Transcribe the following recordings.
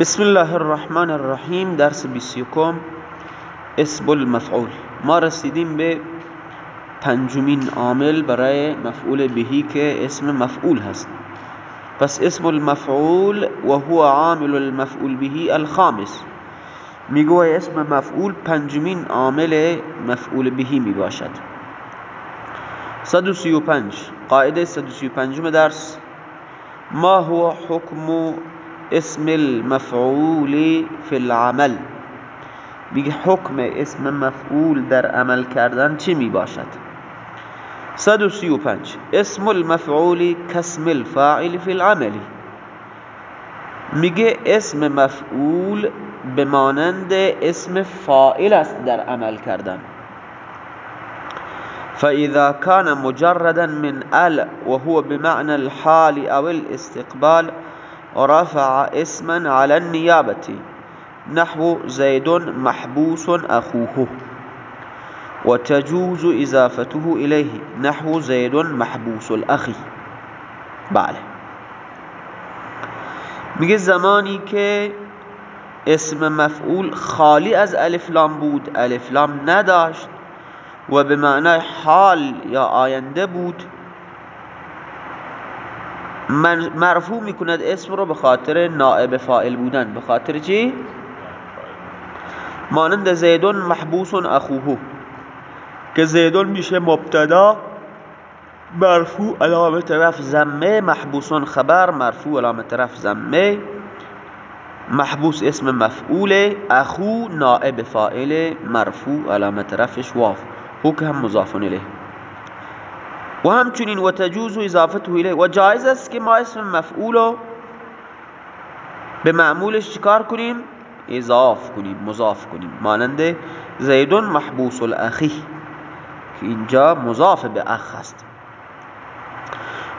بسم الله الرحمن الرحیم درس بیسیکم اسم المفعول ما رسیدیم به پنجمین عامل برای مفعول بهی که اسم مفعول هست پس اسم المفعول و هو عامل المفعول بهی الخامس میگوه اسم مفعول پنجمین عامل مفعول بهی می باشد 135 قاعده 135 درس ما هو حکم اسم المفعول في العمل. بگه حکم اسم مفعول در عمل کردن چی می باشد 135 اسم المفعول کاسم الفاعل في العمل. میگه اسم مفعول به مانند اسم فاعل است در عمل کردن. فإذا كان مجردا من ال وهو بمعنى الحال أو الاستقبال رفع اسما على النيابة. نحو زيد محبوس أخوه. وتجوز إضافته إليه. نحو زيد محبوس الأخي بله. میگه زمانی که اسم مفعول خالی از الف لام بود الف لام نداشت و به معنای حال یا آینده بود مرفوع می‌کند اسم رو به خاطر نائب فاعل بودن. به خاطر چی؟ مانند زیدون محبوس اخوه که زیدون میشه مبتدا مرفوع علامت رفع زمه محبوس خبر مرفوع علامت رفع زمه محبوس اسم مفعول اخو نائب فاعل مرفوع علامت رفعش واف هو که هم مضاف الیه. و همچنین و تجوز اضافته الیه. و جایز است که ما اسم مفعول به معمولش چکار کنیم؟ اضاف کنیم مضاف کنیم. مانند زیدون محبوس الاخی که اینجا مضاف به اخ است.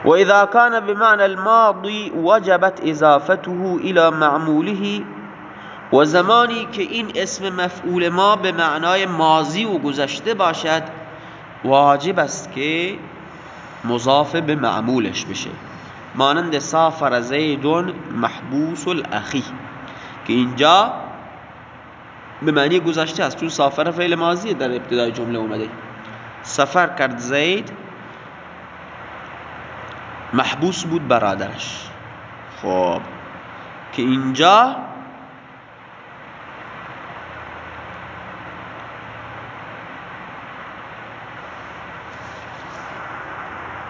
و اذا كان بمعنى الماضي وجبت اضافته الى معموله و زمانی که این اسم مفعول ما به معنای ماضی و گذشته باشد واجب است که مضاف به معمولش بشه. مانند سافر زیدون محبوس الاخی که اینجا به معنی گذشته است چون سافر فعل ماضی در ابتدای جمله اومده. سفر کرد زید محبوس بود برادرش. خب که اینجا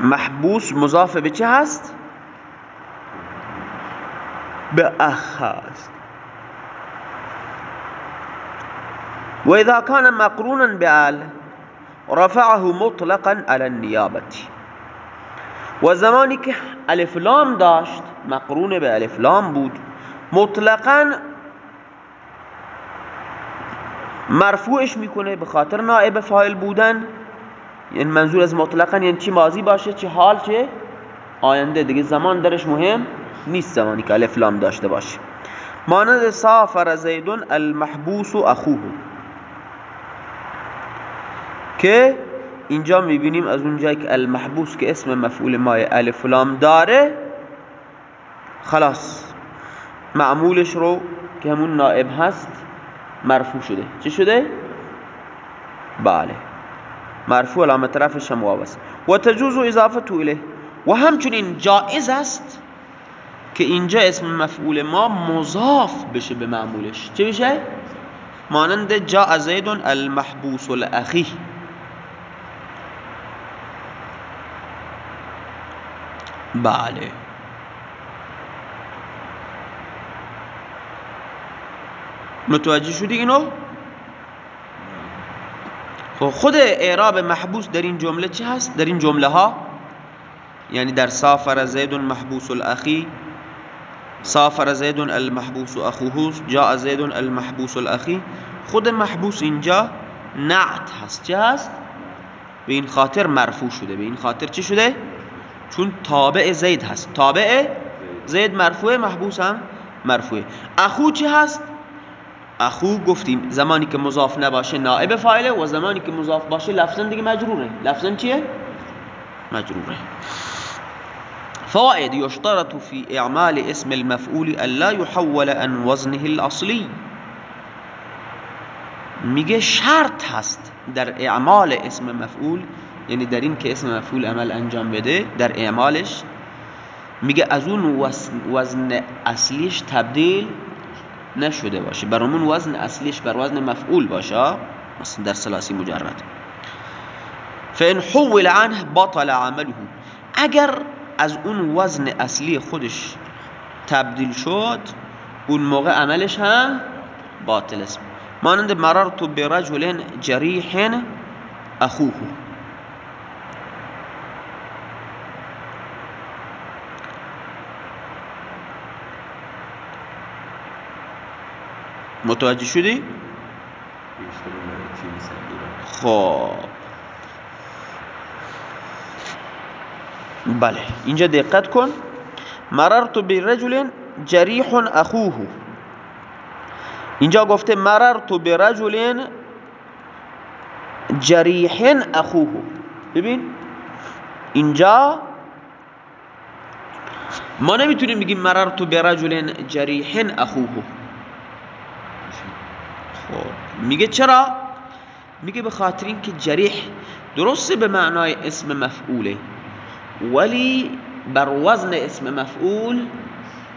محبوس مضاف به چه هست؟ به اخ هست. و اذا كان مقرونا بال رفعه مطلقا على النيابه و زمانی که الف لام داشت مقرون به الف لام بود مطلقا مرفوعش می‌کنه به خاطر نائب فاعل بودن. یعنی منظور از مطلقا یعنی چی ماضی باشه چی حال چه آینده. دیگه زمان درش مهم نیست زمانی که الف لام داشته باشه. مانند سافر زیدون المحبوس اخوه. که اینجا می‌بینیم از اونجایی که المحبوس که اسم مفعول مای الف لام داره خلاص. معمولش رو که همون نائب هست مرفوع شده. چه شده؟ بله. مرفوع علامت رفعش هم واو است و تجوز اضافه الیه. و همچنین جائز است که اینجا اسم مفعول ما مضاف بشه به معمولش. چه بشه؟ مانند جاء زید المحبوس الاخی. بله. متوجه شدی اینو؟ خب خود اعراب محبوس در این جمله چه هست؟ در این جمله ها یعنی در سافر زید محبوس الاخی سافر زید المحبوس اخوه جاء زید المحبوس الاخی خود محبوس اینجا نعت هست چه هست؟ به این خاطر مرفوع شده به این خاطر چه شده؟ چون تابع زید هست تابع زید مرفوع محبوس هم مرفوع اخو چه هست؟ اخو گفتیم زمانی که مضاف نباشه نائب فاعله و زمانی که مضاف باشه لفظا دیگه مجروره. لفظا چیه؟ مجروره. فوائد يشترط في اعمال اسم المفعول الا يحول عن وزنه الاصلی. میگه شرط هست در اعمال اسم مفعول یعنی در این که اسم مفعول عمل انجام بده در اعمالش. میگه از اون وزن اصلیش تبدیل نشده باشه. برامون وزن اصلیش بر وزن مفعول باشه مثلا در سلاسی مجرد. فان حول عنه بطل عمله. اگر از اون وزن اصلی خودش تبدیل شد اون موقع عملش هم باطل است. مانند مررت برجل جریح اخوه. متوجه شدی؟ خب. بله اینجا دقت کن. مررت برجل جریح اخوه. اینجا گفته مررت برجل جریح اخوه. ببین اینجا ما نمی‌تونیم بگیم مررت برجل جریح اخوه. میگه چرا؟ میگه به خاطر اینکه جریح درسته به معنای اسم مفعوله ولی بر وزن اسم مفعول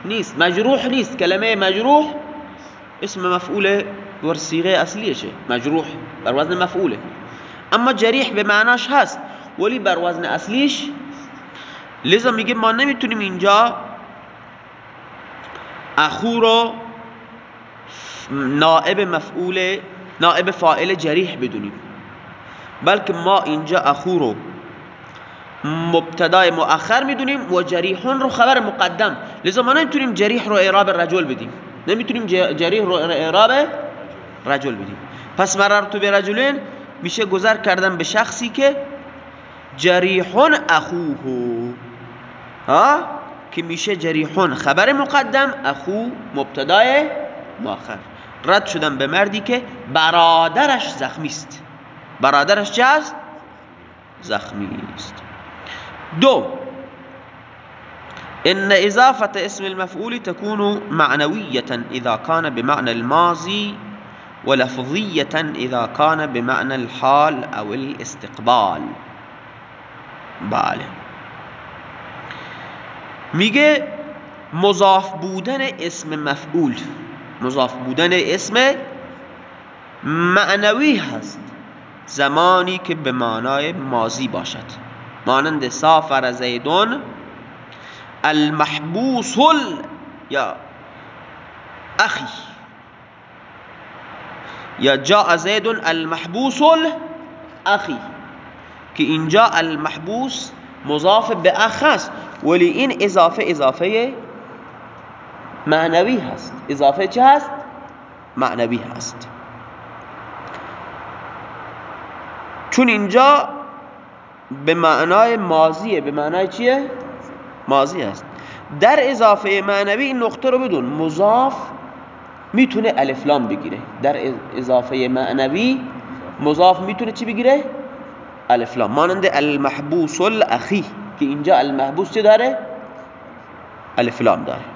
نیست مجروح نیست. کلمه مجروح اسم مفعول ور صيغه اصلیشه مجروح بر وزن مفعوله. اما جریح به معناش هست ولی بر وزن اصلیش لذا میگه ما نمی‌تونیم اینجا اخو رو نائب مفعول نائب فاعل جریح بدونیم بلکه ما اینجا اخو رو مبتدای مؤخر می‌دونیم و جریحون رو خبر مقدم. لذا ما نمی‌تونیم جریح رو اعراب رجل بدیم. نمی‌تونیم جریح رو اعراب رجل بدیم. پس مررتو به رجلین میشه گذر کردن به شخصی که جریحون اخوه. ها؟ که میشه جریحون خبر مقدم اخو مبتدای مؤخر. رد شدن به مردی که برادرش زخمی است. برادرش چه است زخمی است. دو إن إضافة اسم المفعول تكون معنوية إذا كان بمعنى الماضي ولفظية إذا كان بمعنى الحال أو الاستقبال. بله. میگه مضاف بودن اسم مفعول مضاف بودن اسم معنوی هست. زمانی که به معنای ماضی باشد. مانند سافر زیدون المحبوس یا اخی. یا جاء زید المحبوس اخی. که اینجا المحبوس مضاف به اخ است. ولی این اضافه اضافه معنوی هست اضافه چه هست؟ معنوی هست چون اینجا به معنای ماضیه به معنای چیه؟ ماضی است در اضافه معنوی این نقطه رو بدون مضاف می‌تونه الفلام بگیره در اضافه معنوی مضاف می‌تونه چی بگیره؟ الفلام مانند المحبوس الاخی که اینجا المحبوس چه داره؟ الفلام داره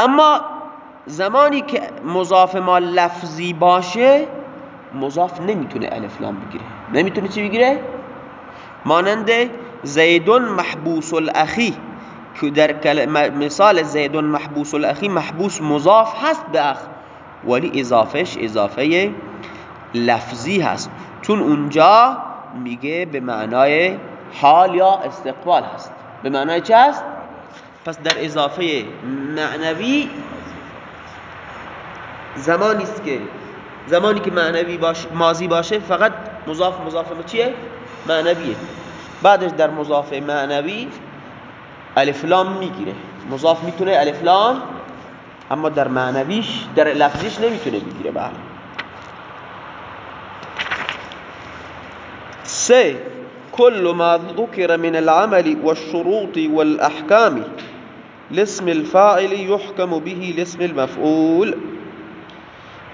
اما زمانی که مضاف ما لفظی باشه مضاف نمی‌تونه الفلام بگیره نمی‌تونه چی بگیره؟ مانند زیدون محبوس الاخی که در مثال زیدون محبوس الاخی محبوس مضاف هست به اخ ولی اضافش اضافه لفظی هست چون اونجا میگه به معنای حال یا استقبال هست به معنای چه هست؟ پس در اضافه معنوی زمانی است که زمانی که معنوی باش ماضی باشه فقط مضاف مضاف چیه؟ معنویه. بعدش در مضاف معنوی الف لام می‌گیره. مضاف می‌تونه الف لام اما در معنویش در لفظیش نمی‌تونه بگیره. بله. سه كل ما ذكر من العمل والشروط والأحكام لاسم الفاعل يحكم به لاسم المفعول.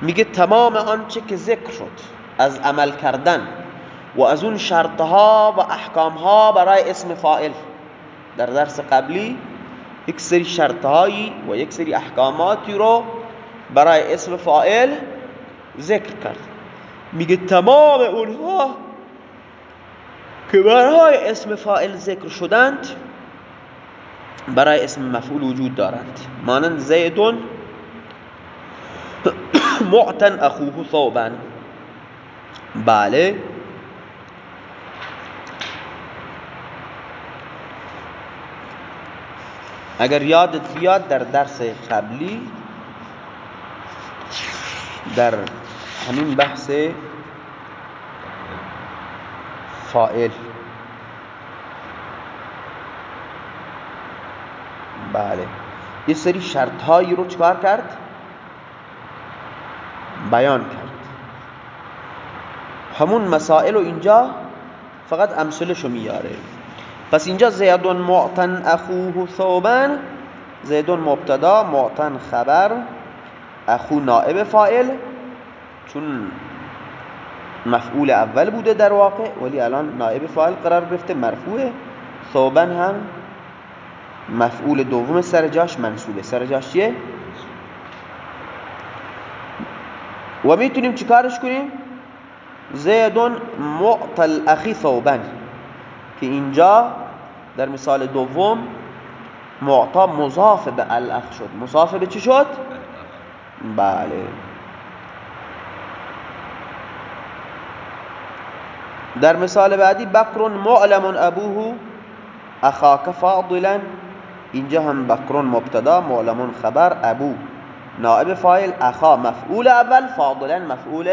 میگه تمام آنچه که ذکر شد از عمل کردن و از اون شرطها و احکامها برای اسم فائل در درس قبلی یک سری شرطهایی و یک سری احکاماتی رو برای اسم فائل ذکر کرد. میگه تمام اونها که برای اسم فائل ذکر شدند برای اسم مفعول وجود دارند. مانند زیدون معتن اخوه ثوبا بله. اگر یادت بیاد در درس قبلی در همین بحث فائل بله. یه سری شرط هایی رو چکار کرد؟ بیان کرد. همون مسائل رو اینجا فقط امثلشو میاره. پس اینجا زیدون معتن اخوه ثوبن زیدون مبتدا معتن خبر اخو نائب فائل چون مفعول اول بوده در واقع ولی الان نائب فاعل قرار گرفته مرفوعه ثوبن هم مفعول دوم سر جاش منصوبه. سر جاش چیه؟ و می‌تونیم چیکارش کنیم؟ زیدون معطل اخی ثوبن. که اینجا در مثال دوم معطا مضاف به الاخ شد. مضاف به چی شد؟ بله. در مثال بعدی بکر معلم ابوه اخاک فاضلا. اینجا هم بکر مبتدا معلم خبر ابو. نائب فاعل اخا مفعول اول فاضلا مفعول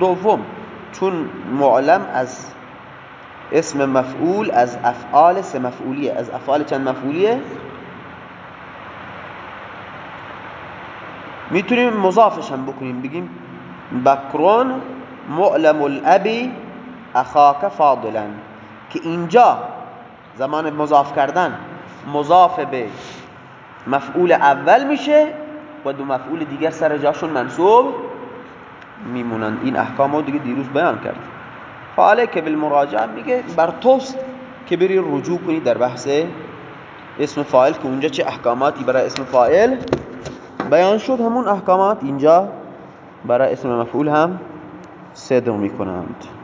دوم. چون معلم از اسم مفعول از افعال سه مفعولیه. از افعال چند مفعولیه؟ می‌تونیم مضافش هم بکنیم. بگیم بکرون معلم الابی اخاک فاضلا. که اینجا زمان مضاف کردن مضاف به مفعول اول میشه و دو مفعول دیگر سر جاشون منصوب میمونن. این احکام رو دیگه دیروز بیان کرد. حاله که بالمراجعه میگه بر توست که بری رجوع کنی در بحث اسم فاعل که اونجا چه احکاماتی برای اسم فاعل بیان شد. همون احکامات اینجا برای اسم مفعول هم صدق می‌کنند.